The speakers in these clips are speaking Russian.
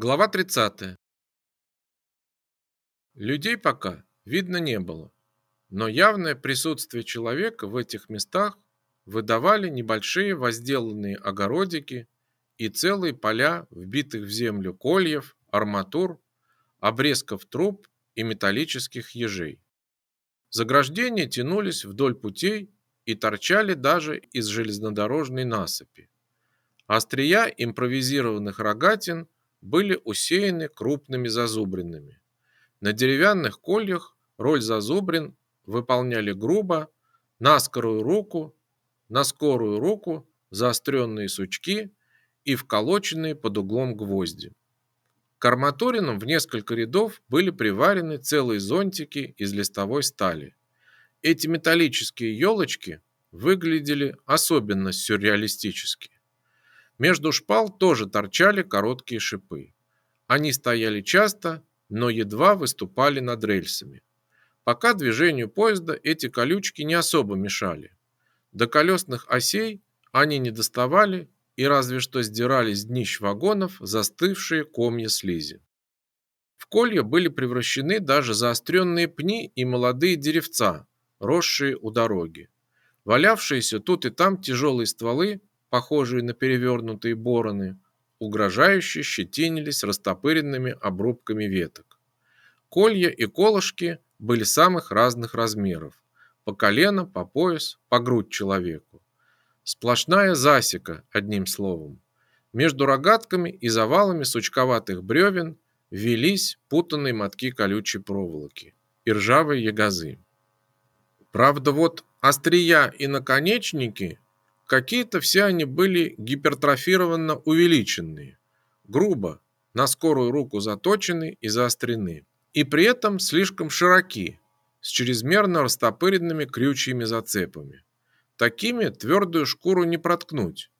Глава 30. Людей пока видно не было, но явное присутствие человека в этих местах выдавали небольшие возделанные огородики и целые поля вбитых в землю кольев, арматур, обрезков труб и металлических ежей. Заграждения тянулись вдоль путей и торчали даже из железнодорожной насыпи. Острия импровизированных рогатин – были усеяны крупными зазубринами. На деревянных кольях роль зазубрин выполняли грубо, на скорую руку, на скорую руку, заостренные сучки и вколоченные под углом гвозди. К арматуринам в несколько рядов были приварены целые зонтики из листовой стали. Эти металлические елочки выглядели особенно сюрреалистически. Между шпал тоже торчали короткие шипы. Они стояли часто, но едва выступали над рельсами. Пока движению поезда эти колючки не особо мешали. До колесных осей они не доставали и разве что сдирали с днищ вагонов застывшие комья слизи. В колья были превращены даже заостренные пни и молодые деревца, росшие у дороги. Валявшиеся тут и там тяжелые стволы похожие на перевернутые бороны, угрожающе щетинились растопыренными обрубками веток. Колья и колышки были самых разных размеров, по колено, по пояс, по грудь человеку. Сплошная засека, одним словом. Между рогатками и завалами сучковатых бревен велись путанные мотки колючей проволоки и ржавые ягозы. Правда, вот острия и наконечники Какие-то все они были гипертрофированно увеличенные, грубо, на скорую руку заточены и заострены, и при этом слишком широки, с чрезмерно растопыренными крючьями зацепами. Такими твердую шкуру не проткнуть.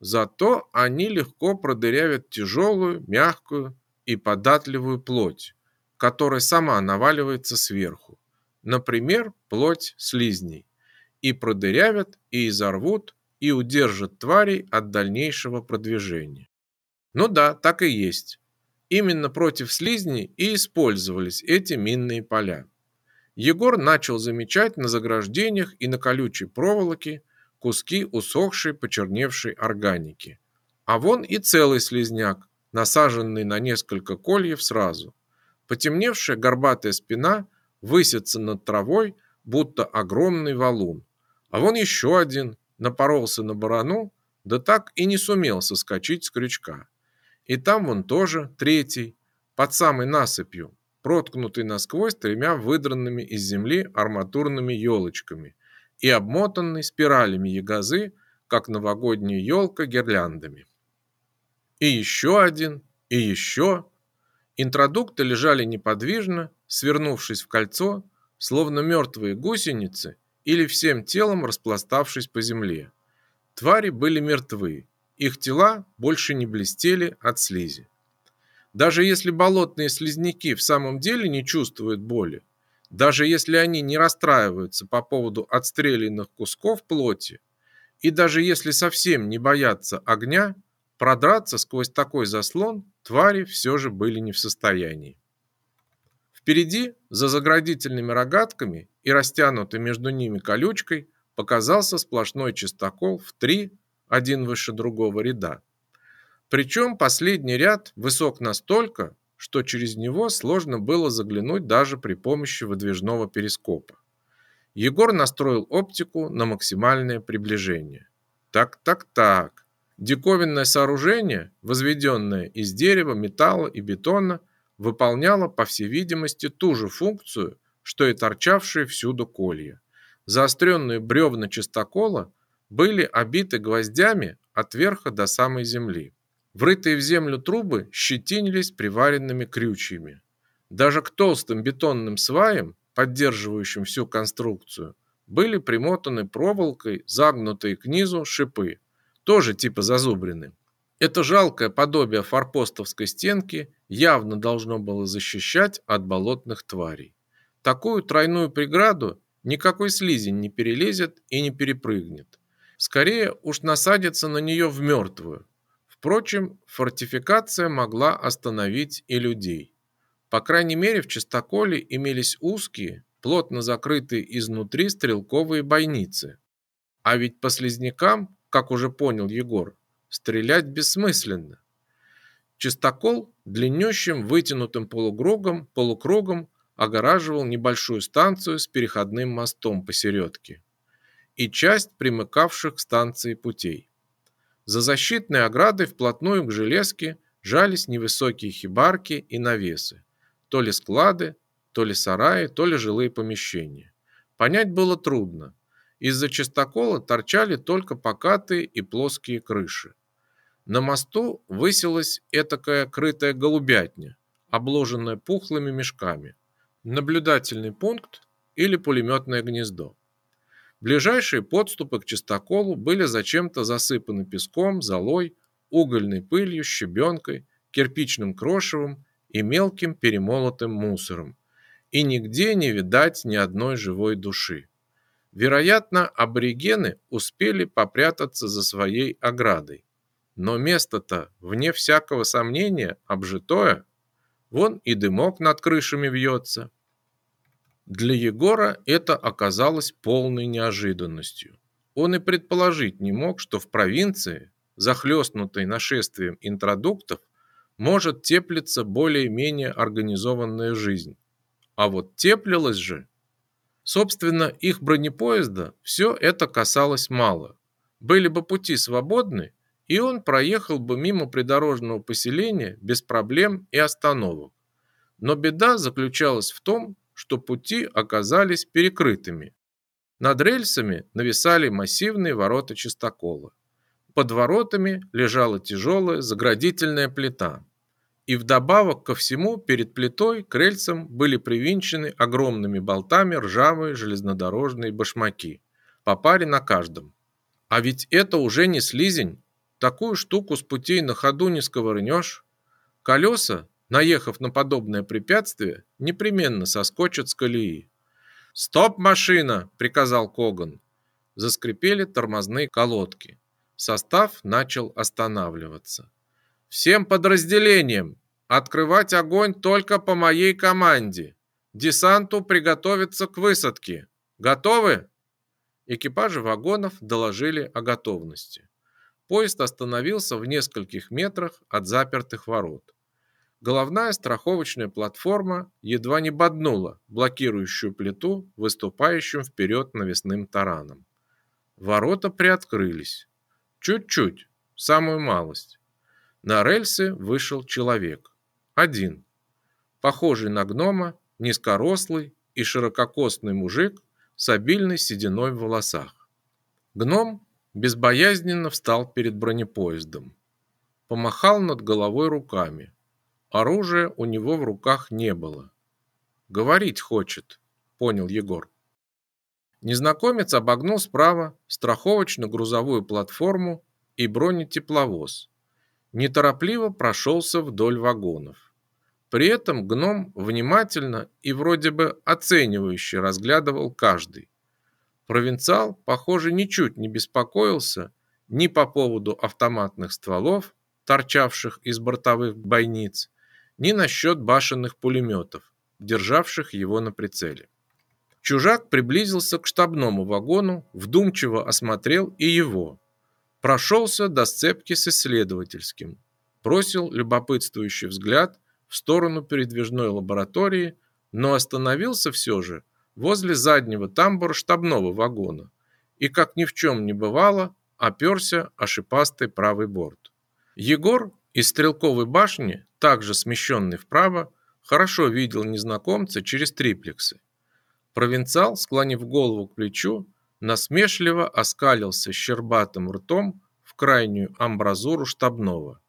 Зато они легко продырявят тяжелую, мягкую и податливую плоть, которая сама наваливается сверху. Например, плоть слизней. И продырявят, и изорвут, и удержит тварей от дальнейшего продвижения. Ну да, так и есть. Именно против слизней и использовались эти минные поля. Егор начал замечать на заграждениях и на колючей проволоке куски усохшей, почерневшей органики. А вон и целый слизняк, насаженный на несколько кольев сразу. Потемневшая горбатая спина высится над травой, будто огромный валун. А вон еще один, напоролся на барану, да так и не сумел соскочить с крючка. И там вон тоже третий, под самой насыпью, проткнутый насквозь тремя выдранными из земли арматурными елочками и обмотанный спиралями ягозы, как новогодняя елка гирляндами. И еще один, и еще. Интродукты лежали неподвижно, свернувшись в кольцо, словно мертвые гусеницы, или всем телом распластавшись по земле. Твари были мертвы, их тела больше не блестели от слизи. Даже если болотные слизняки в самом деле не чувствуют боли, даже если они не расстраиваются по поводу отстрелянных кусков плоти, и даже если совсем не боятся огня, продраться сквозь такой заслон твари все же были не в состоянии. Впереди, за заградительными рогатками и растянутой между ними колючкой, показался сплошной чистокол в три, один выше другого ряда. Причем последний ряд высок настолько, что через него сложно было заглянуть даже при помощи выдвижного перископа. Егор настроил оптику на максимальное приближение. Так, так, так. Диковинное сооружение, возведенное из дерева, металла и бетона – выполняла, по всей видимости, ту же функцию, что и торчавшие всюду колья. Заостренные бревна чистокола были обиты гвоздями от верха до самой земли. Врытые в землю трубы щетинились приваренными крючьями. Даже к толстым бетонным сваям, поддерживающим всю конструкцию, были примотаны проволокой загнутые к низу шипы, тоже типа зазубрины. Это жалкое подобие форпостовской стенки явно должно было защищать от болотных тварей. Такую тройную преграду никакой слизень не перелезет и не перепрыгнет. Скорее уж насадится на нее в мертвую. Впрочем, фортификация могла остановить и людей. По крайней мере, в Чистоколе имелись узкие, плотно закрытые изнутри стрелковые бойницы. А ведь по слизнякам, как уже понял Егор, стрелять бессмысленно. Чистокол длиннющим вытянутым полукругом, полукругом огораживал небольшую станцию с переходным мостом посередке и часть примыкавших к станции путей. За защитной оградой вплотную к железке жались невысокие хибарки и навесы, то ли склады, то ли сараи, то ли жилые помещения. Понять было трудно. Из-за частокола торчали только покатые и плоские крыши. На мосту высилась этакая крытая голубятня, обложенная пухлыми мешками. Наблюдательный пункт или пулеметное гнездо. Ближайшие подступы к чистоколу были зачем-то засыпаны песком, золой, угольной пылью, щебенкой, кирпичным крошевом и мелким перемолотым мусором. И нигде не видать ни одной живой души. Вероятно, аборигены успели попрятаться за своей оградой. Но место-то, вне всякого сомнения, обжитое. Вон и дымок над крышами вьется. Для Егора это оказалось полной неожиданностью. Он и предположить не мог, что в провинции, захлестнутой нашествием интродуктов, может теплиться более-менее организованная жизнь. А вот теплилась же. Собственно, их бронепоезда все это касалось мало. Были бы пути свободны, и он проехал бы мимо придорожного поселения без проблем и остановок. Но беда заключалась в том, что пути оказались перекрытыми. Над рельсами нависали массивные ворота чистокола. Под воротами лежала тяжелая заградительная плита. И вдобавок ко всему перед плитой к рельсам были привинчены огромными болтами ржавые железнодорожные башмаки, по паре на каждом. А ведь это уже не слизень, Такую штуку с путей на ходу не сковырнешь. Колеса, наехав на подобное препятствие, непременно соскочат с колеи. «Стоп, машина!» – приказал Коган. Заскрипели тормозные колодки. Состав начал останавливаться. «Всем подразделениям! Открывать огонь только по моей команде! Десанту приготовиться к высадке! Готовы?» Экипажи вагонов доложили о готовности. Поезд остановился в нескольких метрах от запертых ворот. Головная страховочная платформа едва не боднула блокирующую плиту, выступающим вперед навесным тараном. Ворота приоткрылись. Чуть-чуть, самую малость. На рельсы вышел человек. Один. Похожий на гнома, низкорослый и ширококостный мужик с обильной сединой в волосах. Гном безбоязненно встал перед бронепоездом. Помахал над головой руками. Оружия у него в руках не было. «Говорить хочет», — понял Егор. Незнакомец обогнул справа страховочно-грузовую платформу и бронетепловоз. Неторопливо прошелся вдоль вагонов. При этом гном внимательно и вроде бы оценивающе разглядывал каждый. Провинциал, похоже, ничуть не беспокоился ни по поводу автоматных стволов, торчавших из бортовых бойниц, ни насчет башенных пулеметов, державших его на прицеле. Чужак приблизился к штабному вагону, вдумчиво осмотрел и его. Прошелся до сцепки с исследовательским, бросил любопытствующий взгляд в сторону передвижной лаборатории, но остановился все же – возле заднего тамбура штабного вагона и, как ни в чем не бывало, оперся о шипастый правый борт. Егор из стрелковой башни, также смещенный вправо, хорошо видел незнакомца через триплексы. Провинциал, склонив голову к плечу, насмешливо оскалился щербатым ртом в крайнюю амбразуру штабного.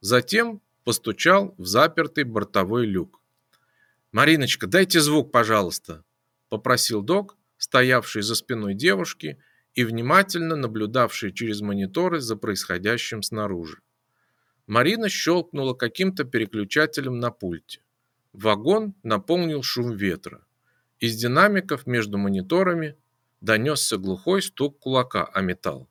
Затем постучал в запертый бортовой люк. «Мариночка, дайте звук, пожалуйста», попросил док, стоявший за спиной девушки и внимательно наблюдавший через мониторы за происходящим снаружи. Марина щелкнула каким-то переключателем на пульте. Вагон наполнил шум ветра. Из динамиков между мониторами донесся глухой стук кулака о металл.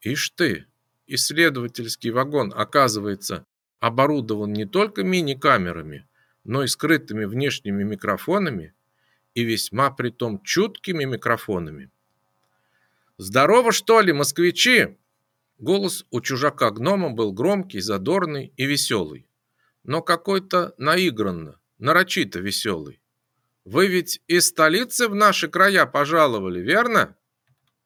«Ишь ты! исследовательский вагон, оказывается, оборудован не только мини-камерами, но и скрытыми внешними микрофонами и весьма притом чуткими микрофонами. «Здорово, что ли, москвичи?» Голос у чужака-гнома был громкий, задорный и веселый, но какой-то наигранно, нарочито веселый. «Вы ведь из столицы в наши края пожаловали, верно?»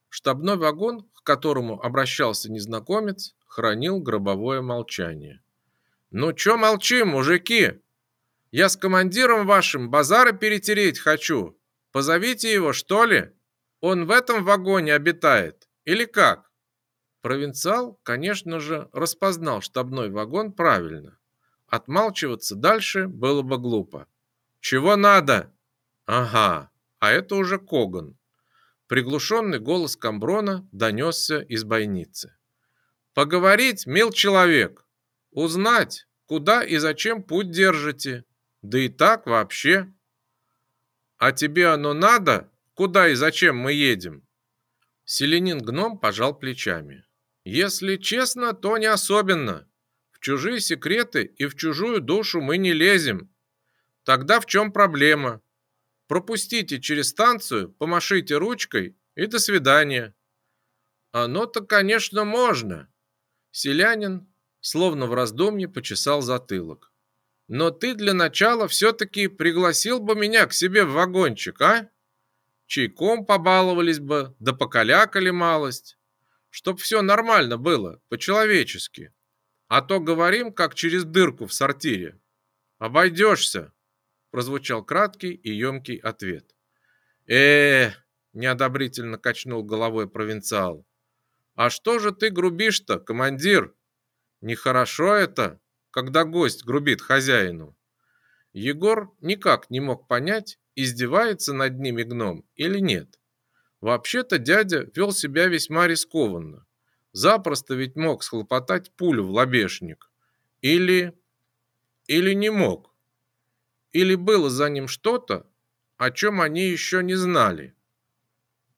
Штабной вагон, к которому обращался незнакомец, хранил гробовое молчание. «Ну чё молчим, мужики? Я с командиром вашим базары перетереть хочу. Позовите его, что ли? Он в этом вагоне обитает? Или как?» Провинциал, конечно же, распознал штабной вагон правильно. Отмалчиваться дальше было бы глупо. «Чего надо?» «Ага, а это уже Коган. Приглушенный голос Камброна донесся из бойницы. «Поговорить, мил человек! Узнать, куда и зачем путь держите, да и так вообще!» «А тебе оно надо? Куда и зачем мы едем?» Селенин-гном пожал плечами. «Если честно, то не особенно. В чужие секреты и в чужую душу мы не лезем. Тогда в чем проблема? Пропустите через станцию, помашите ручкой и до свидания. Оно-то, конечно, можно. Селянин, словно в раздумье, почесал затылок. Но ты для начала все-таки пригласил бы меня к себе в вагончик, а? Чайком побаловались бы, да покалякали малость. Чтоб все нормально было, по-человечески. А то говорим, как через дырку в сортире. Обойдешься прозвучал краткий и емкий ответ. э неодобрительно качнул головой провинциал. «А что же ты грубишь-то, командир? Нехорошо это, когда гость грубит хозяину». Егор никак не мог понять, издевается над ними гном или нет. Вообще-то дядя вел себя весьма рискованно. Запросто ведь мог схлопотать пулю в лобешник. Или... или не мог или было за ним что-то, о чем они еще не знали.